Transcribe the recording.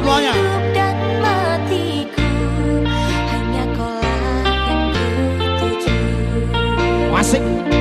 semuanya. Asik.